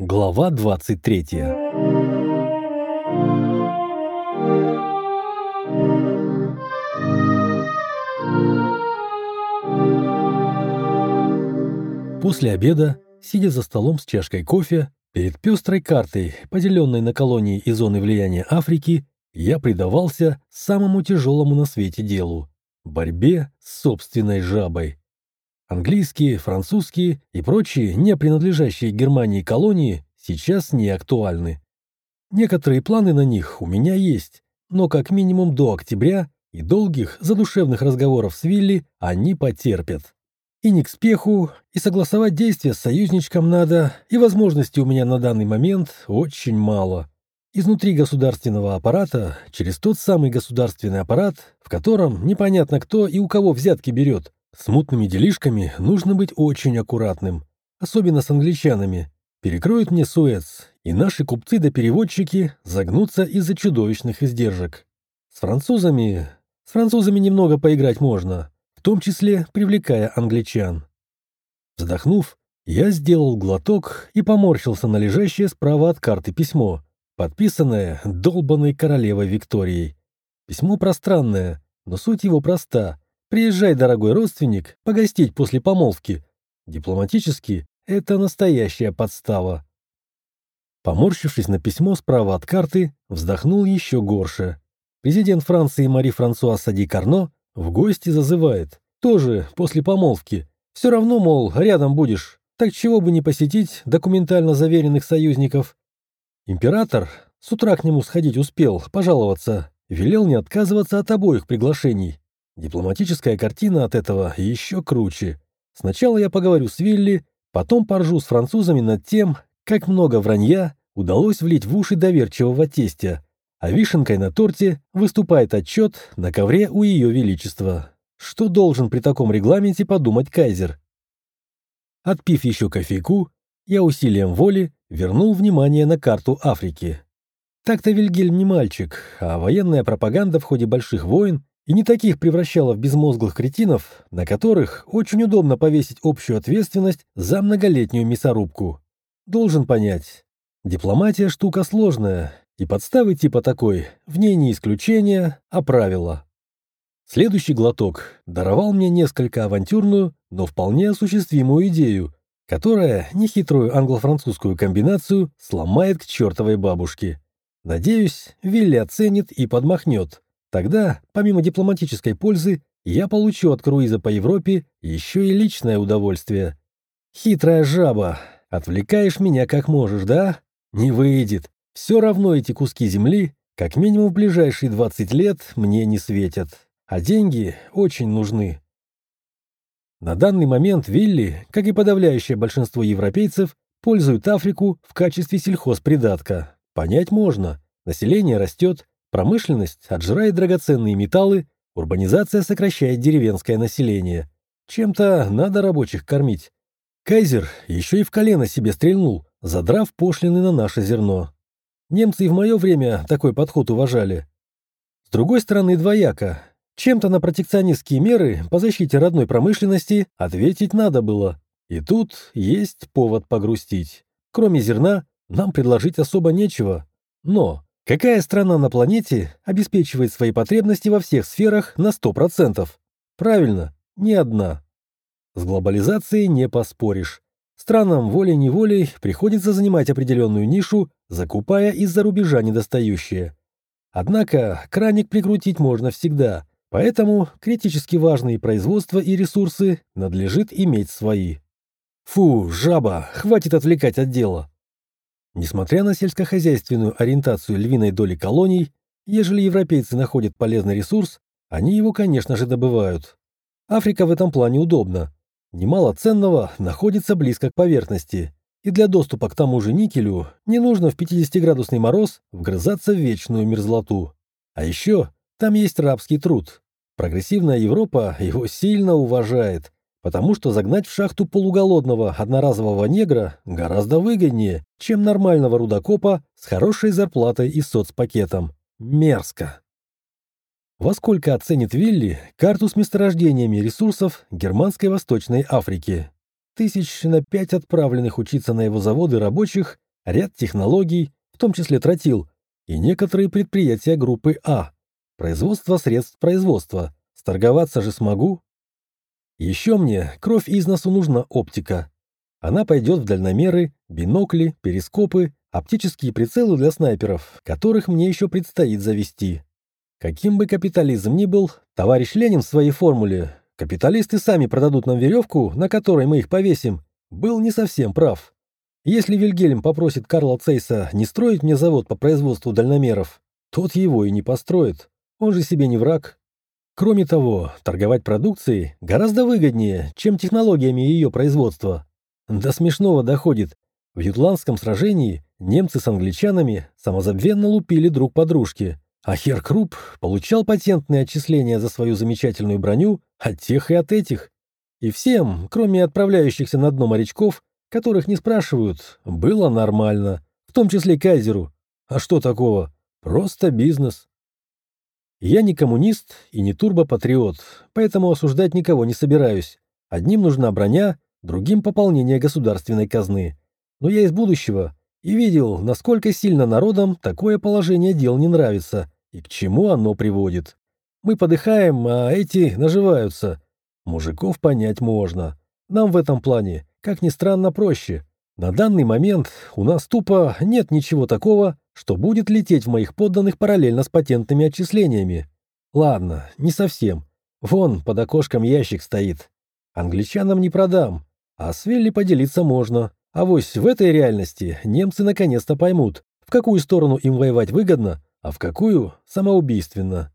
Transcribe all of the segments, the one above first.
Глава 23 После обеда, сидя за столом с чашкой кофе, перед пестрой картой, поделенной на колонии и зоны влияния Африки, я предавался самому тяжелому на свете делу – борьбе с собственной жабой. Английские, французские и прочие, не принадлежащие Германии колонии, сейчас не актуальны. Некоторые планы на них у меня есть, но как минимум до октября и долгих задушевных разговоров с Вилли они потерпят. И не к спеху, и согласовать действия с союзничком надо, и возможностей у меня на данный момент очень мало. Изнутри государственного аппарата, через тот самый государственный аппарат, в котором непонятно кто и у кого взятки берет, с мутными делишками нужно быть очень аккуратным, особенно с англичанами. Перекроют мне Суэц, и наши купцы да переводчики загнутся из-за чудовищных издержек. С французами... С французами немного поиграть можно, в том числе привлекая англичан. Вздохнув, я сделал глоток и поморщился на лежащее справа от карты письмо, подписанное долбанной королевой Викторией. Письмо пространное, но суть его проста — Приезжай, дорогой родственник, погостить после помолвки. Дипломатически это настоящая подстава. Поморщившись на письмо справа от карты, вздохнул еще горше. Президент Франции Мари Франсуа Сади Карно в гости зазывает. Тоже после помолвки. Все равно, мол, рядом будешь. Так чего бы не посетить документально заверенных союзников. Император с утра к нему сходить успел, пожаловаться. Велел не отказываться от обоих приглашений. Дипломатическая картина от этого еще круче. Сначала я поговорю с Вилли, потом поржу с французами над тем, как много вранья удалось влить в уши доверчивого тестя, а вишенкой на торте выступает отчет на ковре у Ее Величества. Что должен при таком регламенте подумать кайзер? Отпив еще кофейку, я усилием воли вернул внимание на карту Африки. Так-то Вильгельм не мальчик, а военная пропаганда в ходе больших войн и не таких превращала в безмозглых кретинов, на которых очень удобно повесить общую ответственность за многолетнюю мясорубку. Должен понять, дипломатия штука сложная, и подставы типа такой в ней не исключение, а правило. Следующий глоток даровал мне несколько авантюрную, но вполне осуществимую идею, которая нехитрую англо-французскую комбинацию сломает к чертовой бабушке. Надеюсь, Вилли оценит и подмахнет. Тогда, помимо дипломатической пользы, я получу от круиза по Европе еще и личное удовольствие. Хитрая жаба, отвлекаешь меня как можешь, да? Не выйдет. Все равно эти куски земли, как минимум в ближайшие 20 лет, мне не светят. А деньги очень нужны. На данный момент Вилли, как и подавляющее большинство европейцев, пользуют Африку в качестве сельхозпридатка. Понять можно. Население растет, Промышленность отжирает драгоценные металлы, урбанизация сокращает деревенское население. Чем-то надо рабочих кормить. Кайзер еще и в колено себе стрельнул, задрав пошлины на наше зерно. Немцы и в мое время такой подход уважали. С другой стороны, двояко. Чем-то на протекционистские меры по защите родной промышленности ответить надо было. И тут есть повод погрустить. Кроме зерна, нам предложить особо нечего. Но Какая страна на планете обеспечивает свои потребности во всех сферах на 100%? Правильно, ни одна. С глобализацией не поспоришь. Странам волей-неволей приходится занимать определенную нишу, закупая из-за рубежа недостающее. Однако краник прикрутить можно всегда, поэтому критически важные производства и ресурсы надлежит иметь свои. Фу, жаба, хватит отвлекать от дела. Несмотря на сельскохозяйственную ориентацию львиной доли колоний, ежели европейцы находят полезный ресурс, они его, конечно же, добывают. Африка в этом плане удобна. Немало ценного находится близко к поверхности, и для доступа к тому же никелю не нужно в 50-градусный мороз вгрызаться в вечную мерзлоту. А еще там есть рабский труд. Прогрессивная Европа его сильно уважает, потому что загнать в шахту полуголодного одноразового негра гораздо выгоднее, чем нормального рудокопа с хорошей зарплатой и соцпакетом. Мерзко. Во сколько оценит Вилли карту с месторождениями ресурсов Германской Восточной Африки? Тысяч на пять отправленных учиться на его заводы рабочих ряд технологий, в том числе тротил, и некоторые предприятия группы А. Производство средств производства. Сторговаться же смогу. Еще мне кровь из носу нужна оптика. Она пойдет в дальномеры, бинокли, перископы, оптические прицелы для снайперов, которых мне еще предстоит завести. Каким бы капитализм ни был, товарищ Ленин в своей формуле «капиталисты сами продадут нам веревку, на которой мы их повесим», был не совсем прав. Если Вильгельм попросит Карла Цейса не строить мне завод по производству дальномеров, тот его и не построит. Он же себе не враг. Кроме того, торговать продукцией гораздо выгоднее, чем технологиями ее производства. До смешного доходит. В ютландском сражении немцы с англичанами самозабвенно лупили друг по дружке, а Хер Круп получал патентные отчисления за свою замечательную броню от тех и от этих. И всем, кроме отправляющихся на дно морячков, которых не спрашивают, было нормально, в том числе Кайзеру. А что такого? Просто бизнес. Я не коммунист и не турбопатриот, поэтому осуждать никого не собираюсь. Одним нужна броня, другим пополнение государственной казны. Но я из будущего и видел, насколько сильно народам такое положение дел не нравится и к чему оно приводит. Мы подыхаем, а эти наживаются. Мужиков понять можно. Нам в этом плане, как ни странно, проще. На данный момент у нас тупо нет ничего такого, что будет лететь в моих подданных параллельно с патентными отчислениями. Ладно, не совсем. Вон, под окошком ящик стоит. Англичанам не продам, а с Велли поделиться можно. А вось в этой реальности немцы наконец-то поймут, в какую сторону им воевать выгодно, а в какую – самоубийственно.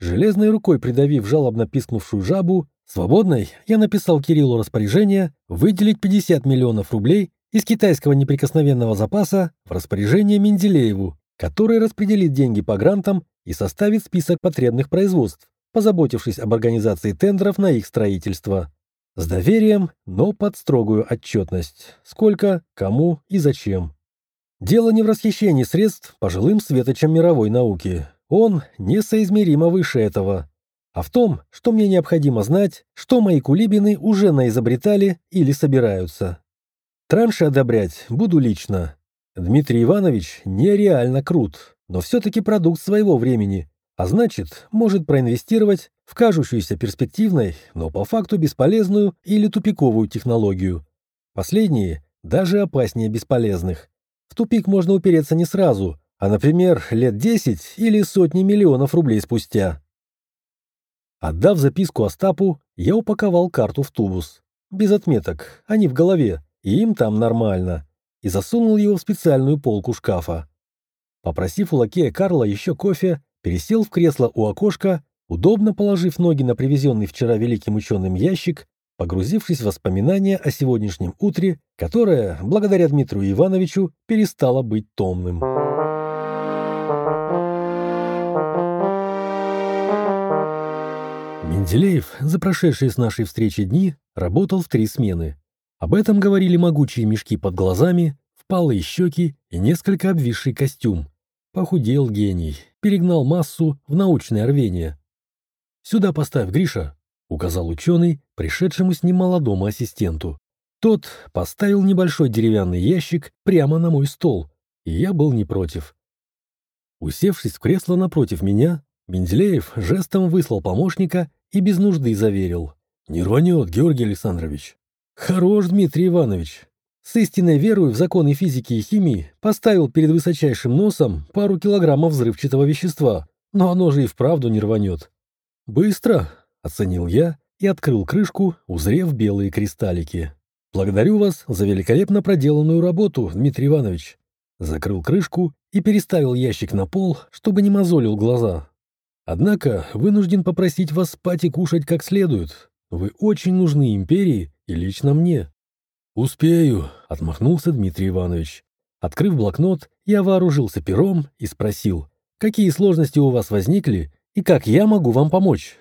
Железной рукой придавив жалобно пискнувшую жабу, свободной я написал Кириллу распоряжение выделить 50 миллионов рублей из китайского неприкосновенного запаса в распоряжение Менделееву, который распределит деньги по грантам и составит список потребных производств, позаботившись об организации тендеров на их строительство. С доверием, но под строгую отчетность. Сколько, кому и зачем. Дело не в расхищении средств пожилым светочам мировой науки. Он несоизмеримо выше этого. А в том, что мне необходимо знать, что мои кулибины уже наизобретали или собираются. Транши одобрять буду лично. Дмитрий Иванович нереально крут, но все-таки продукт своего времени, а значит, может проинвестировать в кажущуюся перспективной, но по факту бесполезную или тупиковую технологию. Последние даже опаснее бесполезных. В тупик можно упереться не сразу, а, например, лет 10 или сотни миллионов рублей спустя. Отдав записку Остапу, я упаковал карту в тубус. Без отметок, они в голове, и им там нормально. И засунул его в специальную полку шкафа. Попросив у лакея Карла еще кофе, пересел в кресло у окошка, удобно положив ноги на привезенный вчера великим ученым ящик, погрузившись в воспоминания о сегодняшнем утре, которое, благодаря Дмитрию Ивановичу, перестало быть томным. Менделеев за прошедшие с нашей встречи дни работал в три смены. Об этом говорили могучие мешки под глазами, впалые щеки и несколько обвисший костюм. Похудел гений, перегнал массу в научное рвение. «Сюда поставь, Гриша», — указал ученый, пришедшему с ним молодому ассистенту. Тот поставил небольшой деревянный ящик прямо на мой стол, и я был не против. Усевшись в кресло напротив меня, Менделеев жестом выслал помощника и без нужды заверил. «Не рванет, Георгий Александрович». «Хорош, Дмитрий Иванович с истинной верой в законы физики и химии поставил перед высочайшим носом пару килограммов взрывчатого вещества, но оно же и вправду не рванет. «Быстро», — оценил я и открыл крышку, узрев белые кристаллики. «Благодарю вас за великолепно проделанную работу, Дмитрий Иванович». Закрыл крышку и переставил ящик на пол, чтобы не мозолил глаза. «Однако вынужден попросить вас спать и кушать как следует. Вы очень нужны империи и лично мне». «Успею», — отмахнулся Дмитрий Иванович. Открыв блокнот, я вооружился пером и спросил, какие сложности у вас возникли и как я могу вам помочь?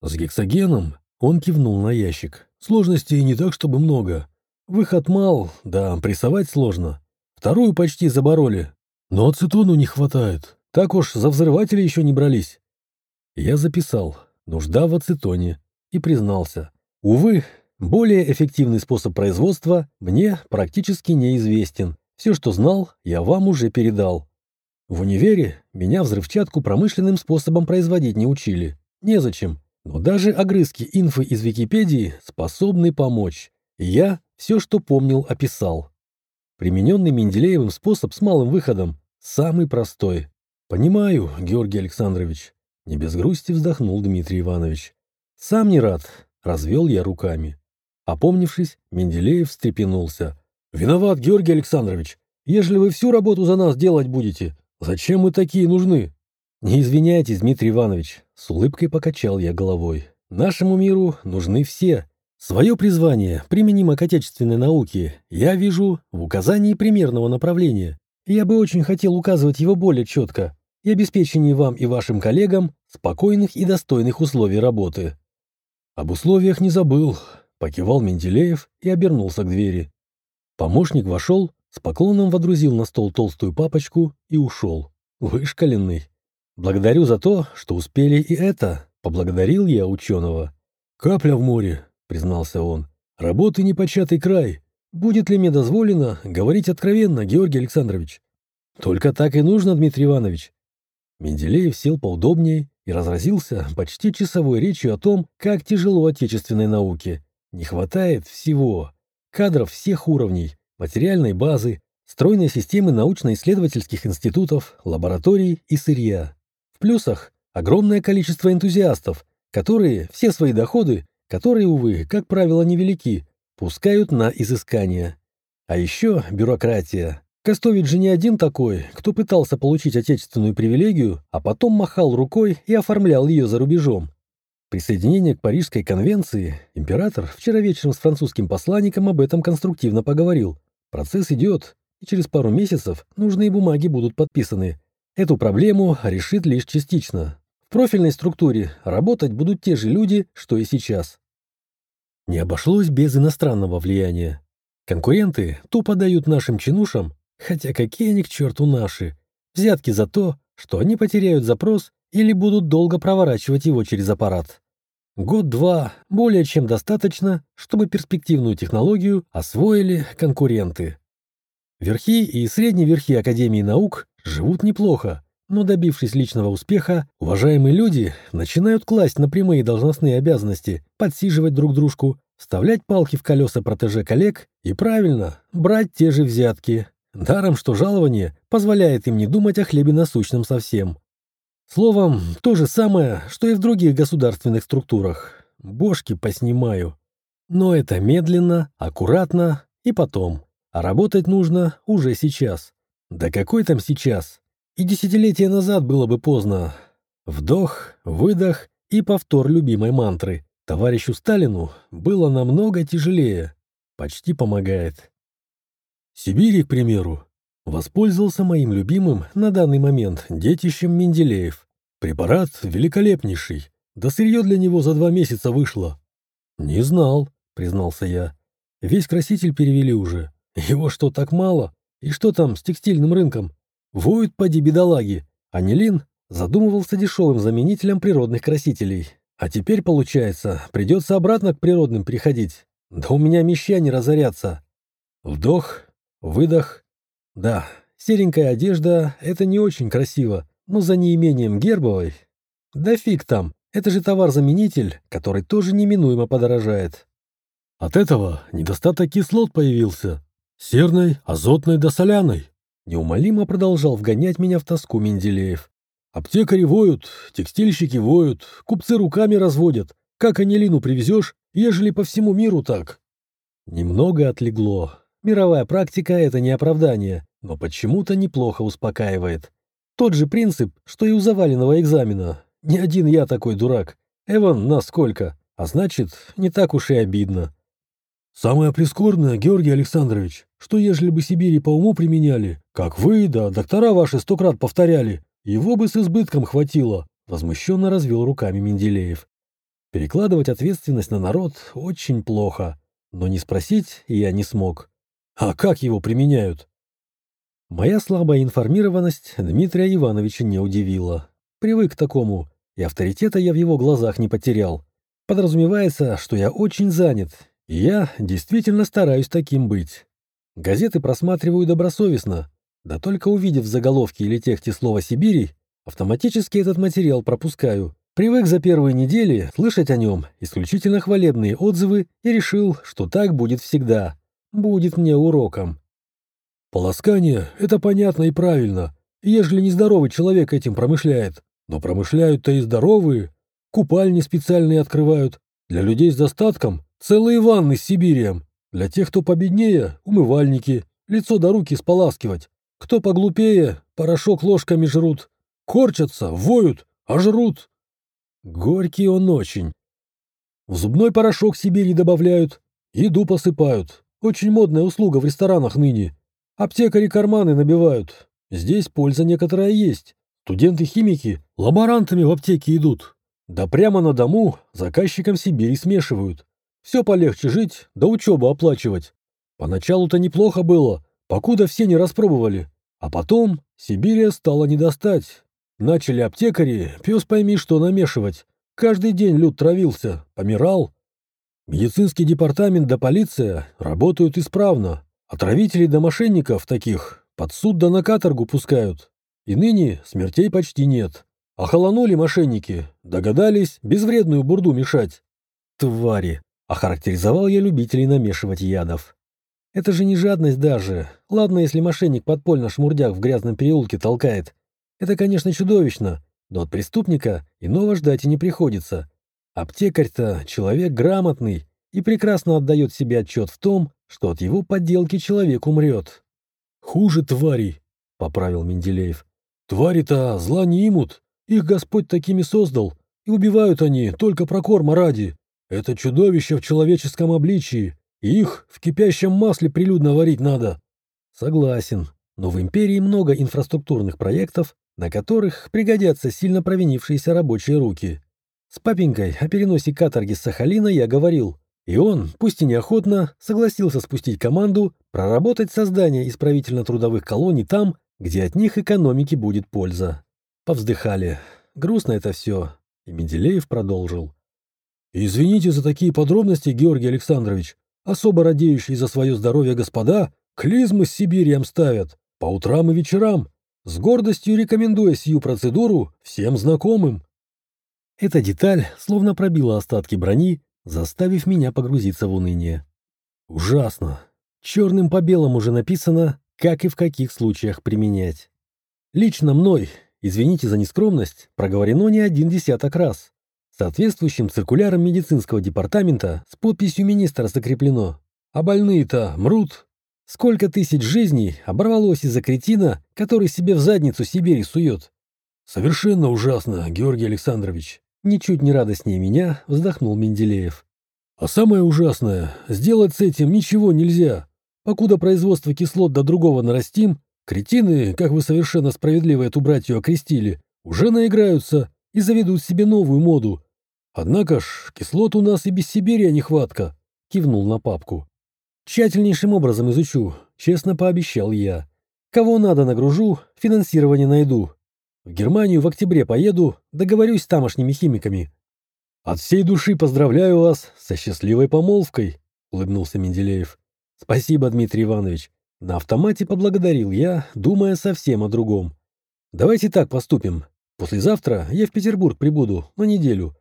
С гексогеном он кивнул на ящик. Сложностей не так, чтобы много. Выход мал, да прессовать сложно. Вторую почти забороли. Но ацетону не хватает. Так уж за взрыватели еще не брались. Я записал «Нужда в ацетоне» и признался. Увы, более эффективный способ производства мне практически неизвестен, Все, что знал, я вам уже передал. В универе меня взрывчатку промышленным способом производить не учили. Незачем. Но даже огрызки инфы из Википедии способны помочь. И я все, что помнил, описал. Примененный Менделеевым способ с малым выходом. Самый простой. Понимаю, Георгий Александрович. Не без грусти вздохнул Дмитрий Иванович. Сам не рад. Развел я руками. Опомнившись, Менделеев встрепенулся. «Виноват, Георгий Александрович. Ежели вы всю работу за нас делать будете, зачем мы такие нужны?» «Не извиняйтесь, Дмитрий Иванович», — с улыбкой покачал я головой. «Нашему миру нужны все. Свое призвание, применимо к отечественной науке, я вижу в указании примерного направления. Я бы очень хотел указывать его более четко и обеспечении вам и вашим коллегам спокойных и достойных условий работы». «Об условиях не забыл», — покивал Менделеев и обернулся к двери. Помощник вошел, с поклоном водрузил на стол толстую папочку и ушел. Вышкаленный. Благодарю за то, что успели и это, поблагодарил я ученого. Капля в море, признался он. Работы непочатый край. Будет ли мне дозволено говорить откровенно, Георгий Александрович? Только так и нужно, Дмитрий Иванович. Менделеев сел поудобнее и разразился почти часовой речью о том, как тяжело отечественной науке. Не хватает всего. Кадров всех уровней, материальной базы, стройной системы научно-исследовательских институтов, лабораторий и сырья. В плюсах огромное количество энтузиастов, которые все свои доходы, которые, увы, как правило, невелики, пускают на изыскания. А еще бюрократия. Костович же не один такой, кто пытался получить отечественную привилегию, а потом махал рукой и оформлял ее за рубежом. Присоединение к Парижской конвенции император вчера вечером с французским посланником об этом конструктивно поговорил. Процесс идет, и через пару месяцев нужные бумаги будут подписаны. Эту проблему решит лишь частично. В профильной структуре работать будут те же люди, что и сейчас. Не обошлось без иностранного влияния. Конкуренты тупо дают нашим чинушам, хотя какие они к черту наши, взятки за то, что они потеряют запрос или будут долго проворачивать его через аппарат. Год-два более чем достаточно, чтобы перспективную технологию освоили конкуренты. Верхи и средние верхи Академии наук живут неплохо, но добившись личного успеха, уважаемые люди начинают класть на прямые должностные обязанности, подсиживать друг дружку, вставлять палки в колеса протеже коллег и, правильно, брать те же взятки. Даром, что жалование позволяет им не думать о хлебе насущном совсем. Словом, то же самое, что и в других государственных структурах. Бошки поснимаю. Но это медленно, аккуратно и потом. А работать нужно уже сейчас. Да какой там сейчас? И десятилетия назад было бы поздно. Вдох, выдох и повтор любимой мантры. Товарищу Сталину было намного тяжелее. Почти помогает. Сибири, к примеру, Воспользовался моим любимым на данный момент детищем Менделеев. Препарат великолепнейший. Да сырье для него за два месяца вышло. Не знал, признался я. Весь краситель перевели уже. Его что, так мало? И что там с текстильным рынком? Воют поди бедолаги. Анилин задумывался дешевым заменителем природных красителей. А теперь, получается, придется обратно к природным приходить. Да у меня мещане разорятся. Вдох, выдох, да, серенькая одежда — это не очень красиво, но за неимением гербовой... Да фиг там, это же товар-заменитель, который тоже неминуемо подорожает. От этого недостаток кислот появился. Серной, азотной да соляной. Неумолимо продолжал вгонять меня в тоску Менделеев. Аптекари воют, текстильщики воют, купцы руками разводят. Как анилину привезешь, ежели по всему миру так? Немного отлегло, Мировая практика — это не оправдание, но почему-то неплохо успокаивает. Тот же принцип, что и у заваленного экзамена. Не один я такой дурак. Эван насколько, а значит, не так уж и обидно. Самое прискорбное, Георгий Александрович, что ежели бы Сибири по уму применяли, как вы, да доктора ваши сто крат повторяли, его бы с избытком хватило, возмущенно развел руками Менделеев. Перекладывать ответственность на народ очень плохо, но не спросить я не смог. А как его применяют? Моя слабая информированность Дмитрия Ивановича не удивила. Привык к такому, и авторитета я в его глазах не потерял. Подразумевается, что я очень занят, и я действительно стараюсь таким быть. Газеты просматриваю добросовестно. Да только увидев заголовки или тексте слова «Сибири», автоматически этот материал пропускаю. Привык за первые недели слышать о нем исключительно хвалебные отзывы и решил, что так будет всегда. Будет мне уроком. Полоскание — это понятно и правильно, ежели нездоровый человек этим промышляет. Но промышляют-то и здоровые. Купальни специальные открывают. Для людей с достатком целые ванны с Сибирием. Для тех, кто победнее, умывальники, лицо до руки споласкивать. Кто поглупее, порошок ложками жрут. Корчатся, воют, а жрут. Горький он очень. В зубной порошок Сибири добавляют, еду посыпают. Очень модная услуга в ресторанах ныне. Аптекари карманы набивают. Здесь польза некоторая есть. Студенты-химики лаборантами в аптеке идут. Да прямо на дому заказчикам Сибири смешивают. Все полегче жить, да учебу оплачивать. Поначалу-то неплохо было, покуда все не распробовали. А потом Сибирия стала не достать. Начали аптекари, пес пойми, что намешивать. Каждый день люд травился, помирал. Медицинский департамент да полиция работают исправно. Отравителей да мошенников таких под суд да на каторгу пускают. И ныне смертей почти нет. Охолонули мошенники, догадались безвредную бурду мешать. Твари! Охарактеризовал я любителей намешивать ядов. Это же не жадность даже. Ладно, если мошенник подпольно шмурдяк в грязном переулке толкает. Это, конечно, чудовищно, но от преступника иного ждать и не приходится. Аптекарь-то человек грамотный и прекрасно отдает себе отчет в том, что от его подделки человек умрет. «Хуже тварей», — поправил Менделеев. «Твари-то зла не имут, их Господь такими создал, и убивают они только прокорма ради. Это чудовище в человеческом обличии, и их в кипящем масле прилюдно варить надо». Согласен, но в империи много инфраструктурных проектов, на которых пригодятся сильно провинившиеся рабочие руки. С папенькой о переносе каторги с Сахалина я говорил, и он, пусть и неохотно, согласился спустить команду проработать создание исправительно-трудовых колоний там, где от них экономики будет польза. Повздыхали. Грустно это все. И Менделеев продолжил. «Извините за такие подробности, Георгий Александрович. Особо радеющие за свое здоровье господа клизмы с Сибирием ставят, по утрам и вечерам, с гордостью рекомендуя сию процедуру всем знакомым». Эта деталь словно пробила остатки брони, заставив меня погрузиться в уныние. Ужасно. Черным по белому уже написано, как и в каких случаях применять. Лично мной, извините за нескромность, проговорено не один десяток раз. Соответствующим циркуляром медицинского департамента с подписью министра закреплено. А больные-то мрут. Сколько тысяч жизней оборвалось из-за кретина, который себе в задницу Сибири сует. Совершенно ужасно, Георгий Александрович. Ничуть не радостнее меня вздохнул Менделеев. А самое ужасное, сделать с этим ничего нельзя. Покуда производство кислот до другого нарастим, кретины, как вы совершенно справедливо эту братью окрестили, уже наиграются и заведут себе новую моду. Однако ж, кислот у нас и без Сибири нехватка, кивнул на папку. Тщательнейшим образом изучу, честно пообещал я. Кого надо нагружу, финансирование найду. В Германию в октябре поеду, договорюсь с тамошними химиками. От всей души поздравляю вас со счастливой помолвкой, улыбнулся Менделеев. Спасибо, Дмитрий Иванович. На автомате поблагодарил я, думая совсем о другом. Давайте так поступим. Послезавтра я в Петербург прибуду на неделю.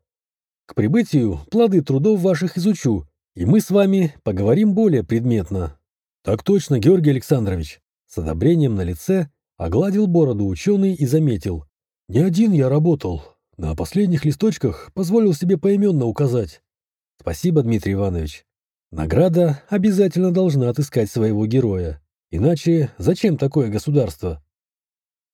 К прибытию плоды трудов ваших изучу, и мы с вами поговорим более предметно. Так точно, Георгий Александрович. С одобрением на лице Огладил бороду ученый и заметил. «Не один я работал. На последних листочках позволил себе поименно указать. Спасибо, Дмитрий Иванович. Награда обязательно должна отыскать своего героя. Иначе зачем такое государство?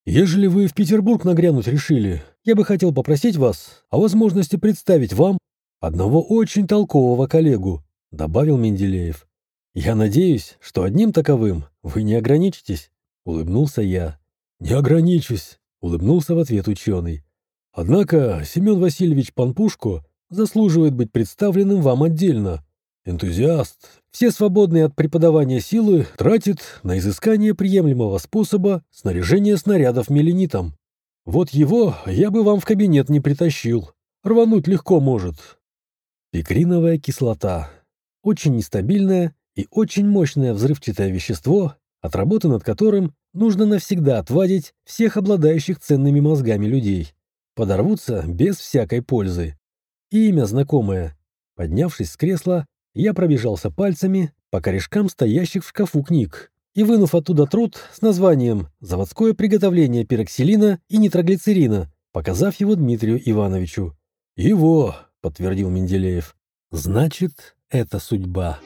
Ежели вы в Петербург нагрянуть решили, я бы хотел попросить вас о возможности представить вам одного очень толкового коллегу», — добавил Менделеев. «Я надеюсь, что одним таковым вы не ограничитесь». Улыбнулся я. «Не ограничусь», — улыбнулся в ответ ученый. «Однако Семен Васильевич Панпушко заслуживает быть представленным вам отдельно. Энтузиаст, все свободные от преподавания силы тратит на изыскание приемлемого способа снаряжения снарядов меленитом. Вот его я бы вам в кабинет не притащил. Рвануть легко может». Пикриновая кислота. Очень нестабильная и очень мощное взрывчатое вещество, от работы над которым нужно навсегда отвадить всех обладающих ценными мозгами людей. Подорвутся без всякой пользы. И имя знакомое. Поднявшись с кресла, я пробежался пальцами по корешкам стоящих в шкафу книг и, вынув оттуда труд с названием «Заводское приготовление пироксилина и нитроглицерина», показав его Дмитрию Ивановичу. «Его», — подтвердил Менделеев. «Значит, это судьба».